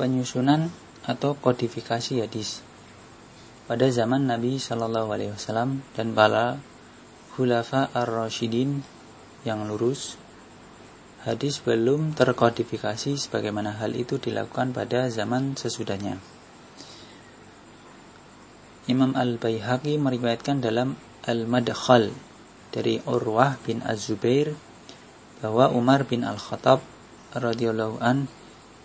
penyusunan atau kodifikasi hadis. Pada zaman Nabi Shallallahu Alaihi Wasallam dan para khulafa ar-rasyidin yang lurus, hadis belum terkodifikasi sebagaimana hal itu dilakukan pada zaman sesudahnya. Imam Al-Baihaqi meriwayatkan dalam Al-Madkhal dari Urwah bin Az-Zubair bahwa Umar bin Al-Khattab radhiyallahu an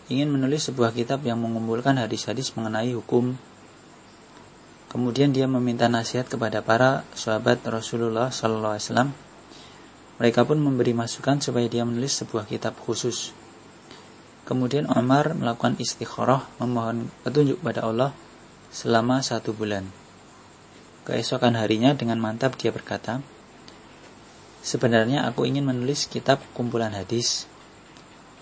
ingin menulis sebuah kitab yang mengumpulkan hadis-hadis mengenai hukum. Kemudian dia meminta nasihat kepada para sahabat Rasulullah sallallahu alaihi wasallam. Mereka pun memberi masukan supaya dia menulis sebuah kitab khusus. Kemudian Umar melakukan istikharah memohon petunjuk pada Allah selama satu bulan. Keesokan harinya dengan mantap dia berkata, Sebenarnya aku ingin menulis kitab kumpulan hadis,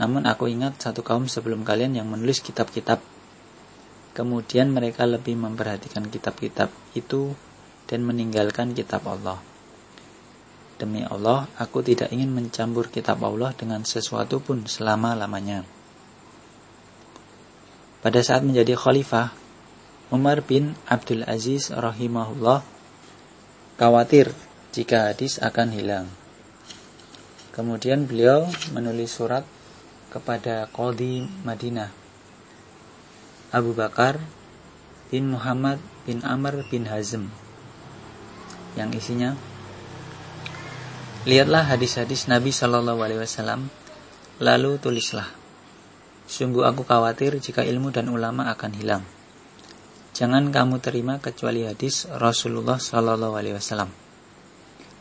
namun aku ingat satu kaum sebelum kalian yang menulis kitab-kitab. Kemudian mereka lebih memperhatikan kitab-kitab itu dan meninggalkan kitab Allah. Demi Allah, aku tidak ingin mencampur kitab Allah dengan sesuatu pun selama-lamanya. Pada saat menjadi khalifah, Umar bin Abdul Aziz rahimahullah khawatir jika hadis akan hilang. Kemudian beliau menulis surat kepada Qadi Madinah. Abu Bakar bin Muhammad bin Amr bin Hazm. Yang isinya Lihatlah hadis-hadis Nabi Shallallahu Alaihi Wasallam lalu tulislah. Sungguh aku khawatir jika ilmu dan ulama akan hilang. Jangan kamu terima kecuali hadis Rasulullah Sallallahu Alaihi Wasallam.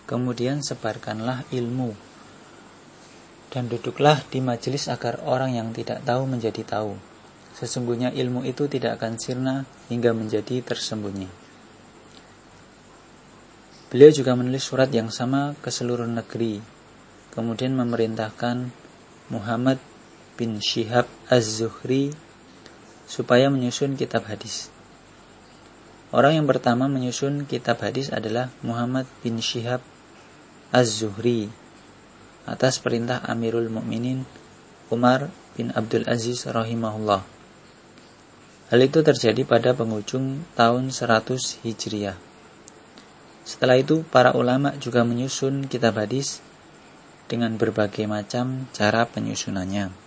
Kemudian sebarkanlah ilmu dan duduklah di majelis agar orang yang tidak tahu menjadi tahu. Sesungguhnya ilmu itu tidak akan sirna hingga menjadi tersembunyi. Beliau juga menulis surat yang sama ke seluruh negeri, kemudian memerintahkan Muhammad bin Syihab Az-Zuhri supaya menyusun kitab hadis. Orang yang pertama menyusun kitab hadis adalah Muhammad bin Syihab Az-Zuhri atas perintah Amirul Mukminin Umar bin Abdul Aziz rahimahullah. Hal itu terjadi pada penghujung tahun 100 Hijriah. Setelah itu, para ulama juga menyusun kitab hadis dengan berbagai macam cara penyusunannya.